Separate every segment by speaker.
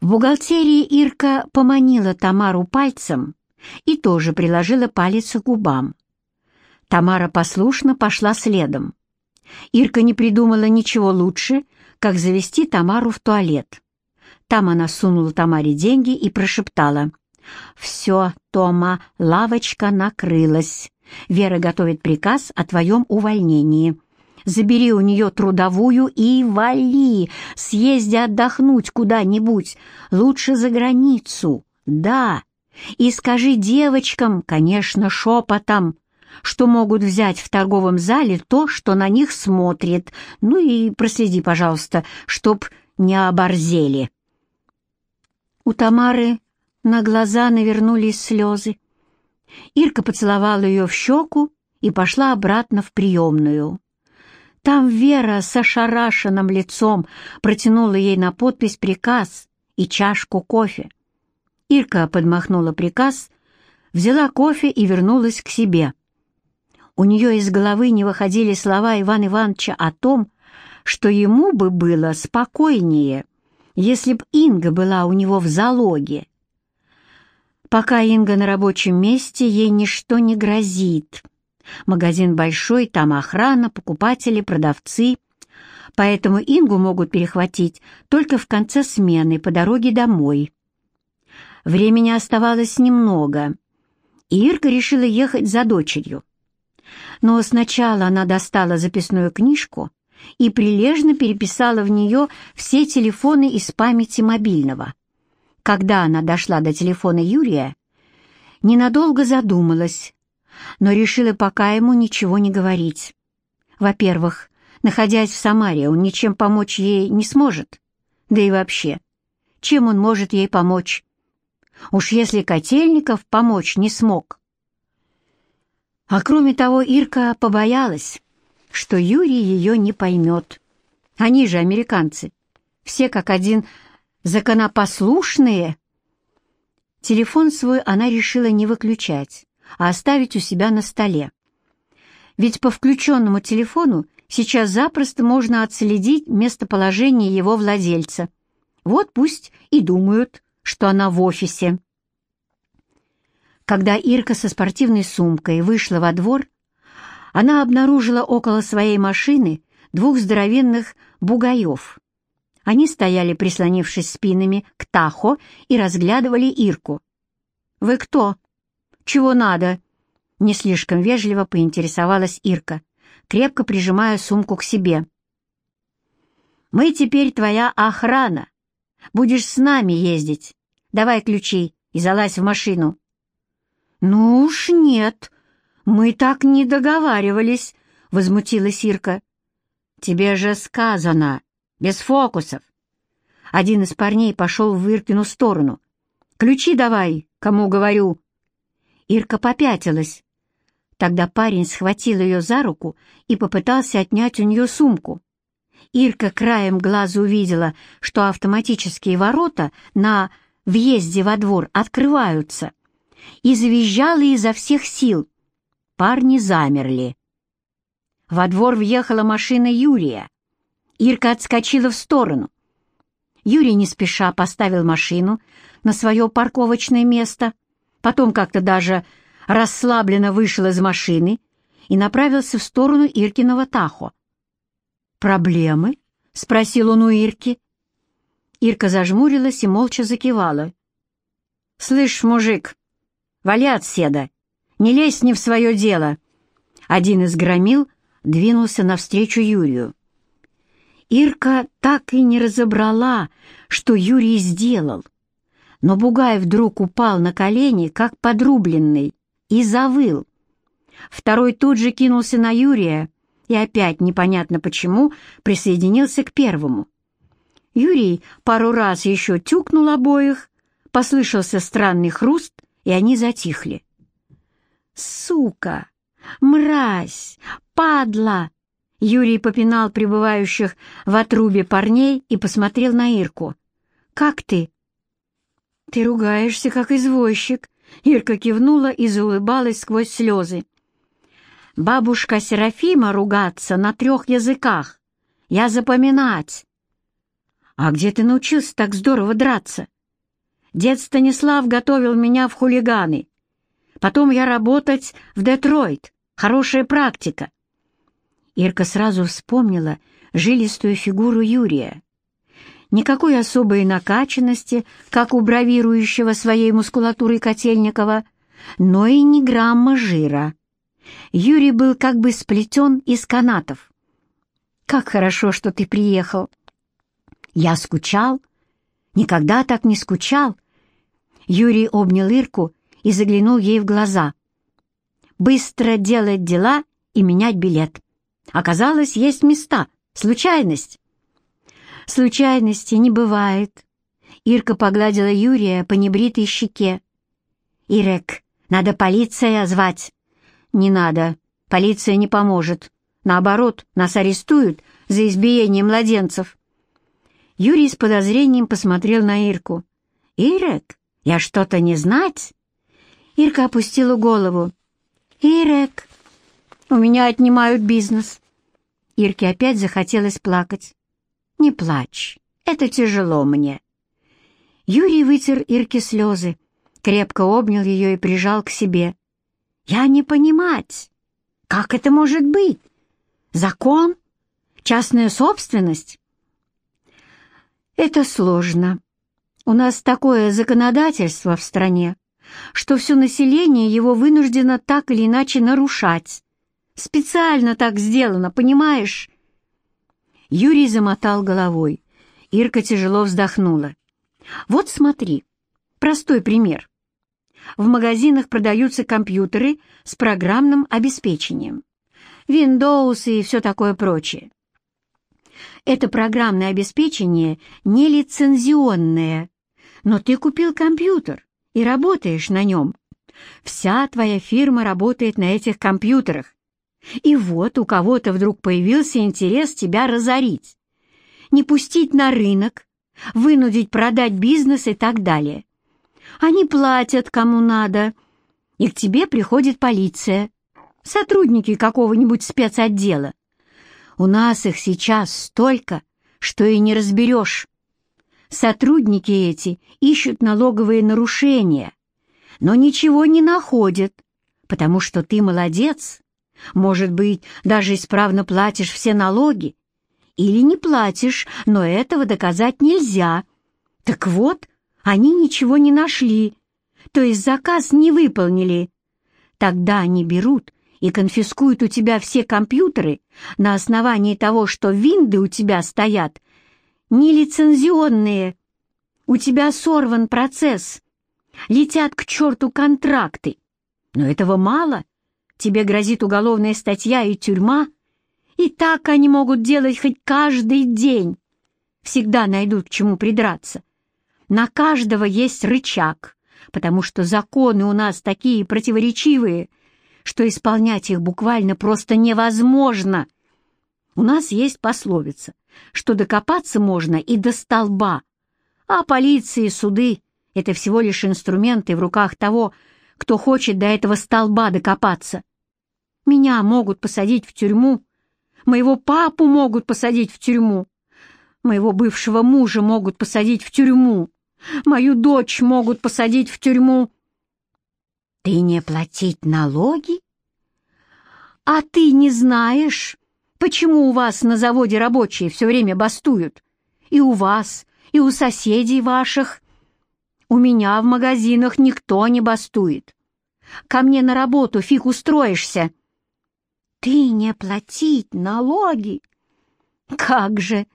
Speaker 1: В бухгалтерии Ирка поманила Тамару пальцем и тоже приложила палец к губам. Тамара послушно пошла следом. Ирка не придумала ничего лучше, как завести Тамару в туалет. Там она сунула Тамаре деньги и прошептала. «Все, Тома, лавочка накрылась. Вера готовит приказ о твоем увольнении. Забери у нее трудовую и вали, съезди отдохнуть куда-нибудь, лучше за границу, да. И скажи девочкам, конечно, шепотом, что могут взять в торговом зале то, что на них смотрит. Ну и проследи, пожалуйста, чтоб не оборзели. У Тамары на глаза навернулись слезы. Ирка поцеловала ее в щеку и пошла обратно в приемную. Там Вера с ошарашенным лицом протянула ей на подпись приказ и чашку кофе. Ирка подмахнула приказ, взяла кофе и вернулась к себе. У нее из головы не выходили слова Ивана Ивановича о том, что ему бы было спокойнее, если б Инга была у него в залоге. Пока Инга на рабочем месте, ей ничто не грозит. Магазин большой, там охрана, покупатели, продавцы. Поэтому Ингу могут перехватить только в конце смены по дороге домой. Времени оставалось немного, и Ирка решила ехать за дочерью. Но сначала она достала записную книжку и прилежно переписала в нее все телефоны из памяти мобильного. Когда она дошла до телефона Юрия, ненадолго задумалась, но решила пока ему ничего не говорить. Во-первых, находясь в Самаре, он ничем помочь ей не сможет. Да и вообще, чем он может ей помочь? Уж если Котельников помочь не смог. А кроме того, Ирка побоялась, что Юрий ее не поймет. Они же американцы, все как один законопослушные. Телефон свой она решила не выключать, а оставить у себя на столе. Ведь по включенному телефону сейчас запросто можно отследить местоположение его владельца. Вот пусть и думают, что она в офисе. Когда Ирка со спортивной сумкой вышла во двор, она обнаружила около своей машины двух здоровенных бугаев. Они стояли, прислонившись спинами к Тахо, и разглядывали Ирку. «Вы кто? Чего надо?» Не слишком вежливо поинтересовалась Ирка, крепко прижимая сумку к себе. «Мы теперь твоя охрана. Будешь с нами ездить. Давай ключи и залазь в машину». «Ну уж нет», «Мы так не договаривались», — возмутилась Ирка. «Тебе же сказано, без фокусов». Один из парней пошел в Иркину сторону. «Ключи давай, кому говорю». Ирка попятилась. Тогда парень схватил ее за руку и попытался отнять у нее сумку. Ирка краем глаза увидела, что автоматические ворота на въезде во двор открываются, и завизжала изо всех сил. Парни замерли. Во двор въехала машина Юрия. Ирка отскочила в сторону. Юрий не спеша поставил машину на свое парковочное место, потом как-то даже расслабленно вышел из машины и направился в сторону Иркиного Тахо. «Проблемы?» — спросил он у Ирки. Ирка зажмурилась и молча закивала. «Слышь, мужик, вали от не лезь не в свое дело!» Один из громил двинулся навстречу Юрию. Ирка так и не разобрала, что Юрий сделал. Но Бугай вдруг упал на колени, как подрубленный, и завыл. Второй тут же кинулся на Юрия и опять, непонятно почему, присоединился к первому. Юрий пару раз еще тюкнул обоих, послышался странный хруст, и они затихли. «Сука! Мразь! Падла!» Юрий попинал пребывающих в отрубе парней и посмотрел на Ирку. «Как ты?» «Ты ругаешься, как извозчик», — Ирка кивнула и заулыбалась сквозь слезы. «Бабушка Серафима ругаться на трех языках. Я запоминать». «А где ты научился так здорово драться?» «Дед Станислав готовил меня в хулиганы. Потом я работать в Детройт. Хорошая практика». Ирка сразу вспомнила жилистую фигуру Юрия. Никакой особой накачанности, как у бравирующего своей мускулатурой Котельникова, но и ни грамма жира. Юрий был как бы сплетен из канатов. «Как хорошо, что ты приехал!» «Я скучал? Никогда так не скучал!» Юрий обнял Ирку и заглянул ей в глаза. «Быстро делать дела и менять билет. Оказалось, есть места. Случайность!» «Случайности не бывает!» Ирка погладила Юрия по небритой щеке. «Ирек, надо полиция звать!» «Не надо. Полиция не поможет. Наоборот, нас арестуют за избиение младенцев». Юрий с подозрением посмотрел на Ирку. «Ирек, я что-то не знать?» Ирка опустила голову. «Ирек, у меня отнимают бизнес». Ирке опять захотелось плакать. «Не плачь, это тяжело мне». Юрий вытер Ирке слезы, крепко обнял ее и прижал к себе. Я не понимать, как это может быть? Закон? Частная собственность? Это сложно. У нас такое законодательство в стране, что все население его вынуждено так или иначе нарушать. Специально так сделано, понимаешь? Юрий замотал головой. Ирка тяжело вздохнула. Вот смотри, простой пример. В магазинах продаются компьютеры с программным обеспечением. Windows и все такое прочее. Это программное обеспечение не лицензионное, но ты купил компьютер и работаешь на нем. Вся твоя фирма работает на этих компьютерах. И вот у кого-то вдруг появился интерес тебя разорить. Не пустить на рынок, вынудить продать бизнес и так далее. Они платят кому надо, и к тебе приходит полиция, сотрудники какого-нибудь спецотдела. У нас их сейчас столько, что и не разберешь. Сотрудники эти ищут налоговые нарушения, но ничего не находят, потому что ты молодец. Может быть, даже исправно платишь все налоги. Или не платишь, но этого доказать нельзя. Так вот, они ничего не нашли, то есть заказ не выполнили. Тогда они берут и конфискуют у тебя все компьютеры на основании того, что винды у тебя стоят нелицензионные. У тебя сорван процесс. Летят к черту контракты. Но этого мало. Тебе грозит уголовная статья и тюрьма. И так они могут делать хоть каждый день. Всегда найдут к чему придраться. На каждого есть рычаг, потому что законы у нас такие противоречивые, что исполнять их буквально просто невозможно. У нас есть пословица, что докопаться можно и до столба, а полиции суды — это всего лишь инструменты в руках того, кто хочет до этого столба докопаться. Меня могут посадить в тюрьму, моего папу могут посадить в тюрьму, моего бывшего мужа могут посадить в тюрьму. Мою дочь могут посадить в тюрьму. Ты не платить налоги? А ты не знаешь, почему у вас на заводе рабочие все время бастуют? И у вас, и у соседей ваших. У меня в магазинах никто не бастует. Ко мне на работу фиг устроишься. Ты не платить налоги? Как же!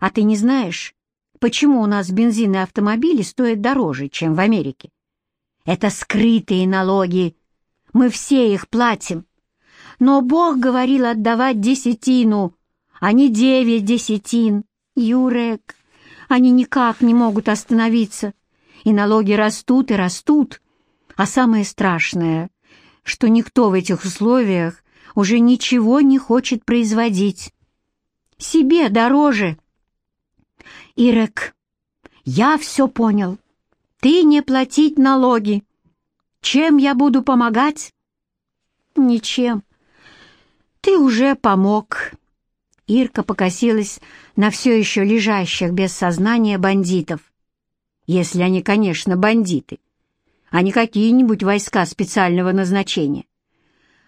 Speaker 1: А ты не знаешь, почему у нас бензин и автомобили стоят дороже, чем в Америке. Это скрытые налоги. Мы все их платим. Но Бог говорил отдавать десятину, а не девять десятин. Юрек, они никак не могут остановиться. И налоги растут и растут. А самое страшное, что никто в этих условиях уже ничего не хочет производить. Себе дороже. Ирек, я все понял. Ты не платить налоги. Чем я буду помогать? Ничем. Ты уже помог. Ирка покосилась на все еще лежащих без сознания бандитов. Если они, конечно, бандиты, а не какие-нибудь войска специального назначения.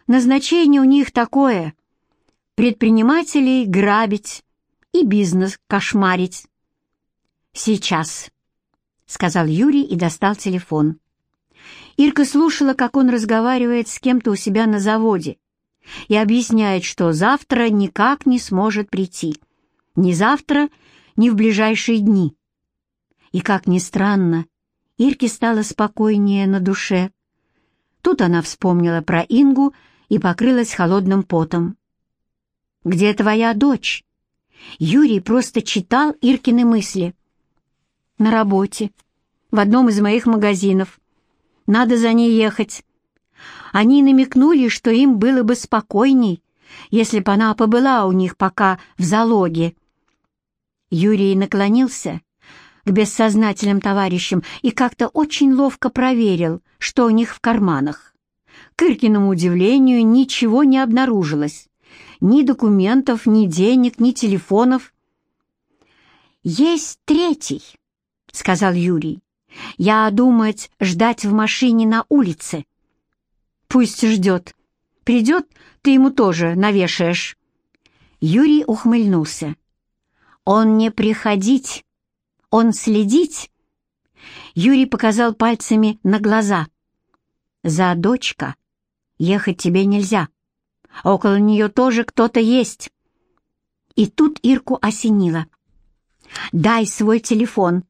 Speaker 1: Назначение у них такое — предпринимателей грабить и бизнес кошмарить. «Сейчас», — сказал Юрий и достал телефон. Ирка слушала, как он разговаривает с кем-то у себя на заводе и объясняет, что завтра никак не сможет прийти. Ни завтра, ни в ближайшие дни. И, как ни странно, Ирке стало спокойнее на душе. Тут она вспомнила про Ингу и покрылась холодным потом. «Где твоя дочь?» Юрий просто читал Иркины мысли. «На работе, в одном из моих магазинов. Надо за ней ехать. Они намекнули, что им было бы спокойней, если бы она побыла у них пока в залоге. Юрий наклонился к бессознательным товарищам и как-то очень ловко проверил, что у них в карманах. К удивлению ничего не обнаружилось. Ни документов, ни денег, ни телефонов. «Есть третий», — сказал Юрий. Я думать ждать в машине на улице. Пусть ждет. Придет, ты ему тоже навешаешь. Юрий ухмыльнулся. Он не приходить, он следить. Юрий показал пальцами на глаза. За дочка ехать тебе нельзя. Около нее тоже кто-то есть. И тут Ирку осенило. «Дай свой телефон»,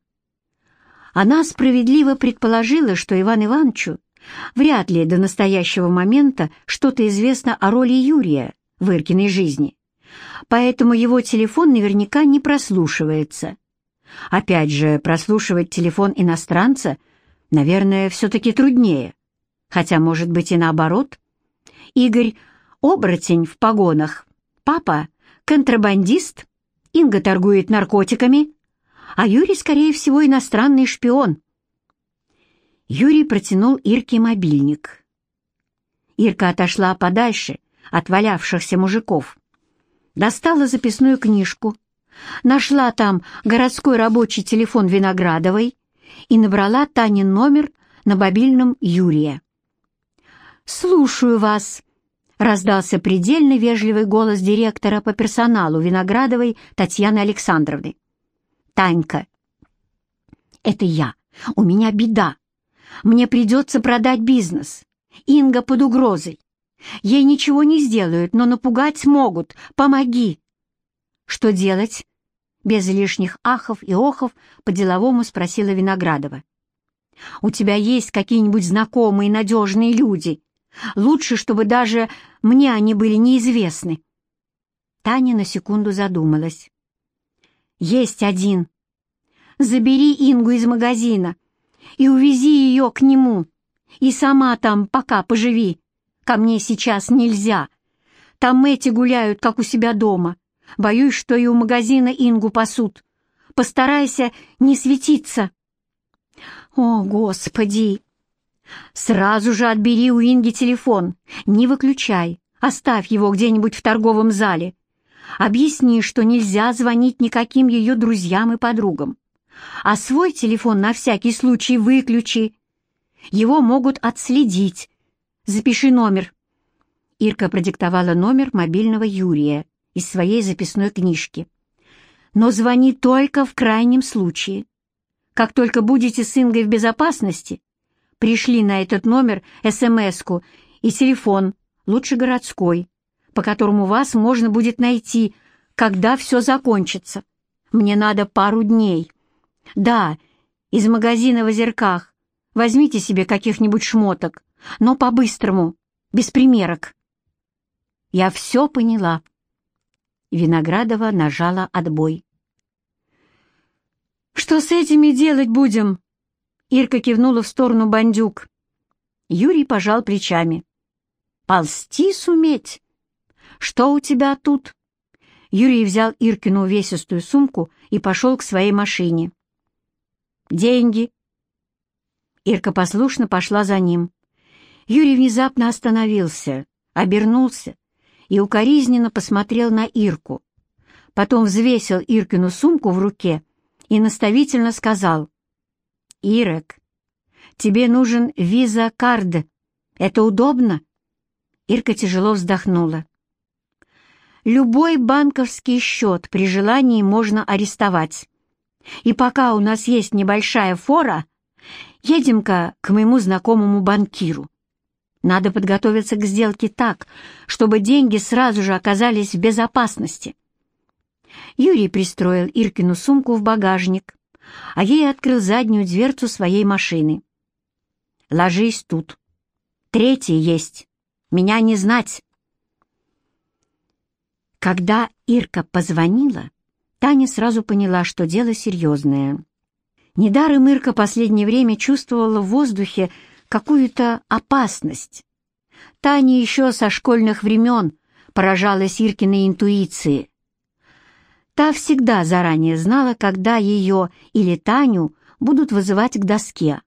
Speaker 1: она справедливо предположила, что Иван Ивановичу вряд ли до настоящего момента что-то известно о роли Юрия в Иркиной жизни, поэтому его телефон наверняка не прослушивается. Опять же, прослушивать телефон иностранца, наверное, все-таки труднее, хотя, может быть, и наоборот. Игорь — оборотень в погонах, папа — контрабандист, Инга торгует наркотиками, а Юрий, скорее всего, иностранный шпион. Юрий протянул Ирке мобильник. Ирка отошла подальше от валявшихся мужиков. Достала записную книжку, нашла там городской рабочий телефон Виноградовой и набрала Танин номер на мобильном Юрия. «Слушаю вас», — раздался предельно вежливый голос директора по персоналу Виноградовой Татьяны Александровны. Танька. Это я. У меня беда. Мне придется продать бизнес. Инга под угрозой. Ей ничего не сделают, но напугать могут. Помоги. Что делать? Без лишних ахов и охов по-деловому спросила Виноградова. «У тебя есть какие-нибудь знакомые надежные люди? Лучше, чтобы даже мне они были неизвестны». Таня на секунду задумалась. «Есть один. Забери Ингу из магазина и увези ее к нему. И сама там пока поживи. Ко мне сейчас нельзя. Там эти гуляют, как у себя дома. Боюсь, что и у магазина Ингу пасут. Постарайся не светиться». «О, Господи!» «Сразу же отбери у Инги телефон. Не выключай. Оставь его где-нибудь в торговом зале. Объясни, что нельзя звонить никаким ее друзьям и подругам. А свой телефон на всякий случай выключи. Его могут отследить. Запиши номер. Ирка продиктовала номер мобильного Юрия из своей записной книжки. Но звони только в крайнем случае. Как только будете с Ингой в безопасности, пришли на этот номер смс и телефон, лучше городской, по которому вас можно будет найти, когда все закончится. Мне надо пару дней. Да, из магазина в озерках. Возьмите себе каких-нибудь шмоток, но по-быстрому, без примерок. Я все поняла. Виноградова нажала отбой. «Что с этими делать будем?» Ирка кивнула в сторону бандюк. Юрий пожал плечами. «Ползти суметь? Что у тебя тут?» Юрий взял Иркину увесистую сумку и пошел к своей машине. «Деньги!» Ирка послушно пошла за ним. Юрий внезапно остановился, обернулся и укоризненно посмотрел на Ирку. потом взвесил Иркину сумку в руке и наставительно сказал, «Ирек, тебе нужен виза-кард. Это удобно?» Ирка тяжело вздохнула. «Любой банковский счет при желании можно арестовать. И пока у нас есть небольшая фора, едем-ка к моему знакомому банкиру. Надо подготовиться к сделке так, чтобы деньги сразу же оказались в безопасности. Юрий пристроил Иркину сумку в багажник, а ей открыл заднюю дверцу своей машины. «Ложись тут. Третий есть. Меня не знать». Когда Ирка позвонила, Таня сразу поняла, что дело серьезное. Недаром Ирка последнее время чувствовала в воздухе какую-то опасность. Таня еще со школьных времен поражалась Иркиной интуиции. Та всегда заранее знала, когда ее или Таню будут вызывать к доске.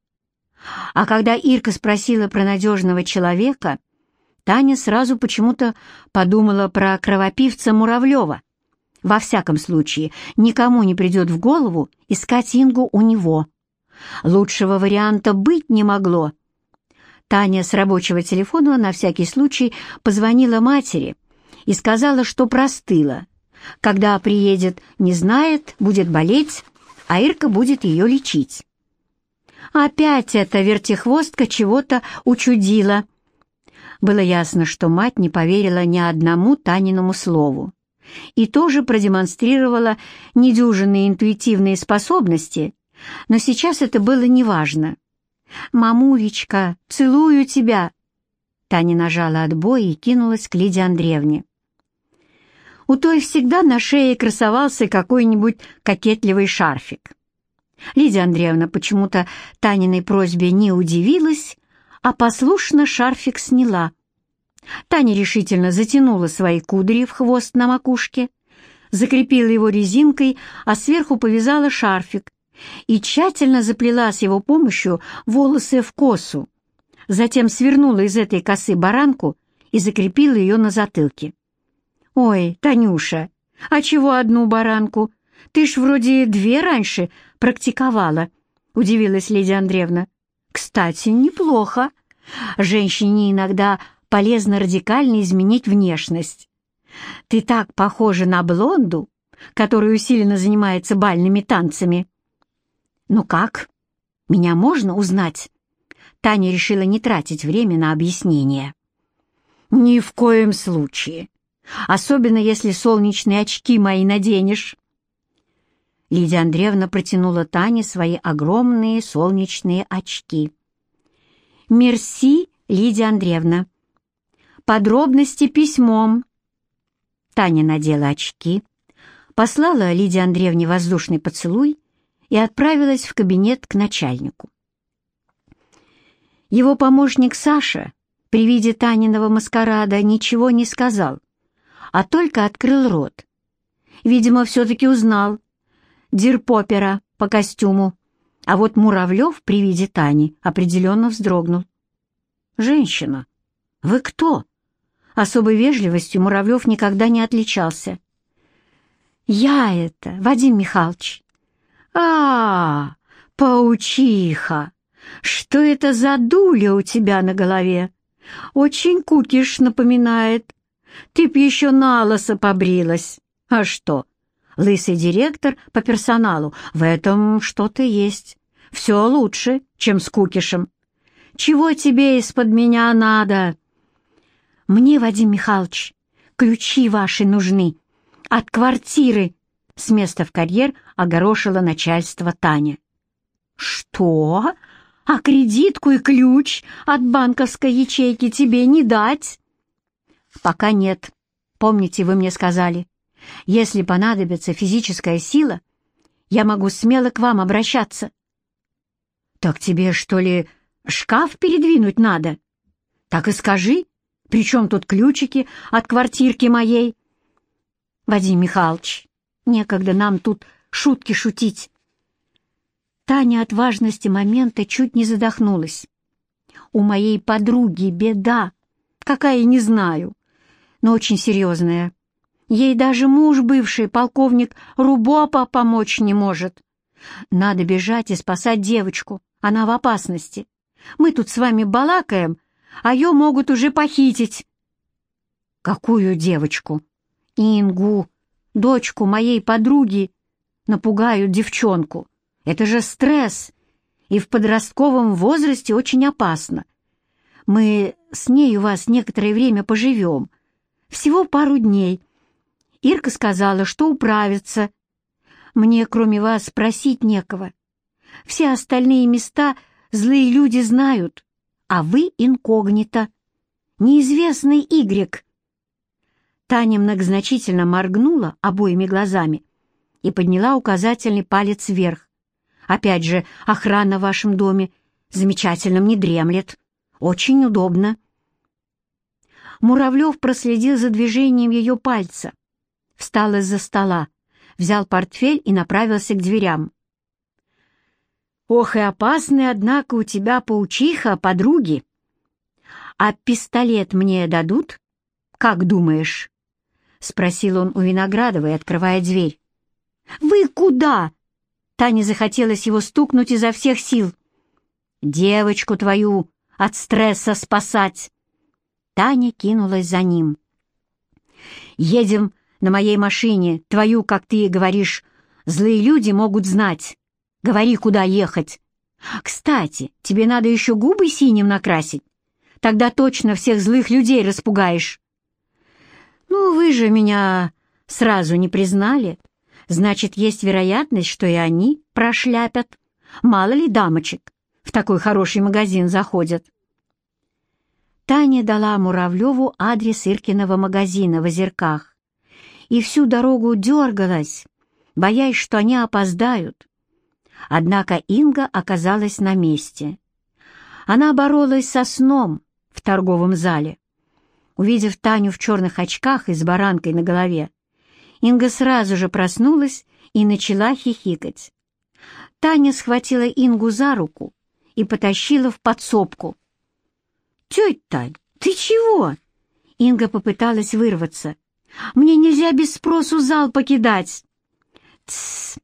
Speaker 1: А когда Ирка спросила про надежного человека, Таня сразу почему-то подумала про кровопивца Муравлева. Во всяком случае, никому не придет в голову искать Ингу у него. Лучшего варианта быть не могло. Таня с рабочего телефона на всякий случай позвонила матери и сказала, что простыла. Когда приедет, не знает, будет болеть, а Ирка будет ее лечить. Опять эта вертихвостка чего-то учудила. Было ясно, что мать не поверила ни одному Таниному слову и тоже продемонстрировала недюжинные интуитивные способности, но сейчас это было неважно. «Мамулечка, целую тебя!» Таня нажала отбой и кинулась к Лиде Андреевне. У той всегда на шее красовался какой-нибудь кокетливый шарфик. Лидия Андреевна почему-то Таниной просьбе не удивилась, а послушно шарфик сняла. Таня решительно затянула свои кудри в хвост на макушке, закрепила его резинкой, а сверху повязала шарфик и тщательно заплела с его помощью волосы в косу. Затем свернула из этой косы баранку и закрепила ее на затылке. «Ой, Танюша, а чего одну баранку? Ты ж вроде две раньше практиковала», — удивилась Лидия Андреевна. «Кстати, неплохо. Женщине иногда полезно радикально изменить внешность. Ты так похожа на блонду, которая усиленно занимается бальными танцами». «Ну как? Меня можно узнать?» Таня решила не тратить время на объяснение. «Ни в коем случае. Особенно, если солнечные очки мои наденешь». Лидия Андреевна протянула Тане свои огромные солнечные очки. «Мерси, Лидия Андреевна. Подробности письмом». Таня надела очки, послала Лидии Андреевне воздушный поцелуй и отправилась в кабинет к начальнику. Его помощник Саша при виде Таниного маскарада ничего не сказал, а только открыл рот. Видимо, все-таки узнал Дирпопера по костюму, а вот Муравлев при виде Тани определенно вздрогнул. «Женщина, вы кто?» Особой вежливостью Муравлев никогда не отличался. «Я это, Вадим Михайлович, а, паучиха! Что это за дуля у тебя на голове? Очень кукиш напоминает. Ты б еще на лысо побрилась. А что? Лысый директор по персоналу. В этом что-то есть. Все лучше, чем с кукишем. Чего тебе из-под меня надо? Мне, Вадим Михайлович, ключи ваши нужны. От квартиры, с места в карьер огорошило начальство Таня. «Что? А кредитку и ключ от банковской ячейки тебе не дать?» «Пока нет. Помните, вы мне сказали, если понадобится физическая сила, я могу смело к вам обращаться». «Так тебе, что ли, шкаф передвинуть надо?» «Так и скажи, при чем тут ключики от квартирки моей?» «Вадим Михайлович, Некогда нам тут шутки шутить. Таня от важности момента чуть не задохнулась. У моей подруги беда, какая не знаю, но очень серьезная. Ей даже муж бывший, полковник Рубопа, помочь не может. Надо бежать и спасать девочку, она в опасности. Мы тут с вами балакаем, а ее могут уже похитить». «Какую девочку?» «Ингу, дочку моей подруги. Напугают девчонку. Это же стресс, и в подростковом возрасте очень опасно. Мы с ней у вас некоторое время поживем. Всего пару дней. Ирка сказала, что управится. Мне, кроме вас, просить некого. Все остальные места злые люди знают, а вы инкогнито. Неизвестный Игрек. Таня многозначительно моргнула обоими глазами и подняла указательный палец вверх. Опять же, охрана в вашем доме замечательно не дремлет. Очень удобно. Муравлев проследил за движением ее пальца, встал из-за стола, взял портфель и направился к дверям. «Ох и опасный, однако, у тебя паучиха, подруги! А пистолет мне дадут? Как думаешь?» — спросил он у Виноградовой, открывая дверь. «Вы куда?» Тане захотелось его стукнуть изо всех сил. «Девочку твою от стресса спасать!» Таня кинулась за ним. «Едем на моей машине, твою, как ты говоришь, злые люди могут знать. Говори, куда ехать. Кстати, тебе надо еще губы синим накрасить. Тогда точно всех злых людей распугаешь». «Ну, вы же меня сразу не признали. Значит, есть вероятность, что и они прошляпят. Мало ли дамочек в такой хороший магазин заходят». Таня дала Муравлеву адрес Иркиного магазина в Озерках и всю дорогу дергалась, боясь, что они опоздают. Однако Инга оказалась на месте. Она боролась со сном в торговом зале. Увидев Таню в черных очках и с баранкой на голове, Инга сразу же проснулась и начала хихикать. Таня схватила Ингу за руку и потащила в подсобку. «Тетя Тань, ты чего?» Инга попыталась вырваться. «Мне нельзя без спросу зал покидать!» «Тссс!»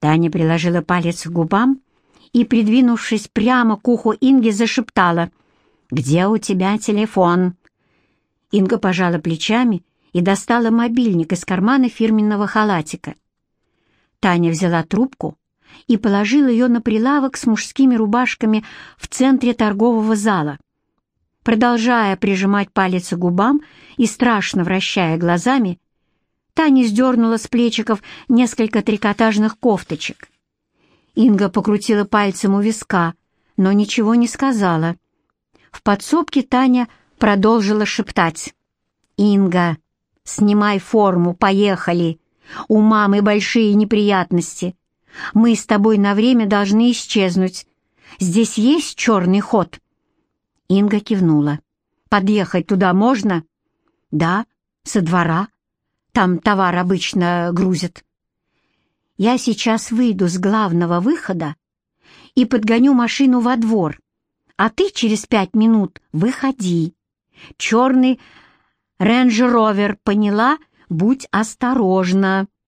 Speaker 1: Таня приложила палец к губам и, придвинувшись прямо к уху Инги, зашептала. «Где у тебя телефон?» Инга пожала плечами и достала мобильник из кармана фирменного халатика. Таня взяла трубку и положила ее на прилавок с мужскими рубашками в центре торгового зала. Продолжая прижимать палец к губам и страшно вращая глазами, Таня сдернула с плечиков несколько трикотажных кофточек. Инга покрутила пальцем у виска, но ничего не сказала. В подсобке Таня продолжила шептать. «Инга, снимай форму, поехали. У мамы большие неприятности. Мы с тобой на время должны исчезнуть. Здесь есть черный ход?» Инга кивнула. «Подъехать туда можно?» «Да, со двора. Там товар обычно грузят». «Я сейчас выйду с главного выхода и подгоню машину во двор, а ты через пять минут выходи. Черный рейндж-ровер, поняла? Будь осторожна».